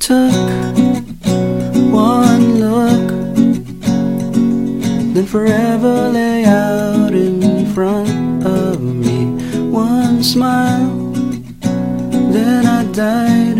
took one look, then forever lay out in front of me. One smile, then I died,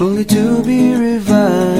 only to be revived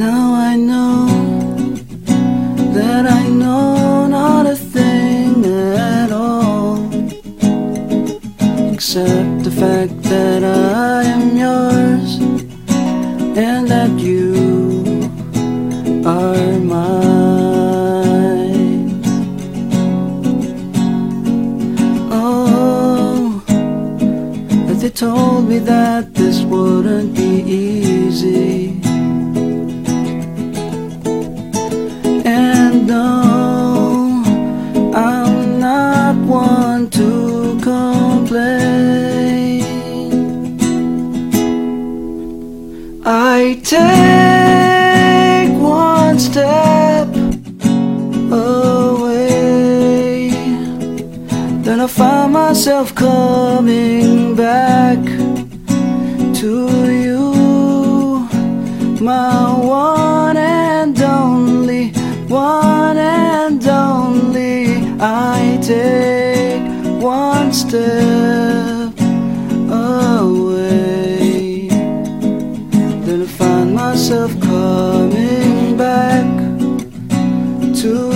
Now I know that I know not a thing at all except the fact that I am yours and that you are mine. Oh, but they told me that this wouldn't be easy. I take one step away, then I find myself coming back to you, my one and only, one and only. I take one step myself coming back to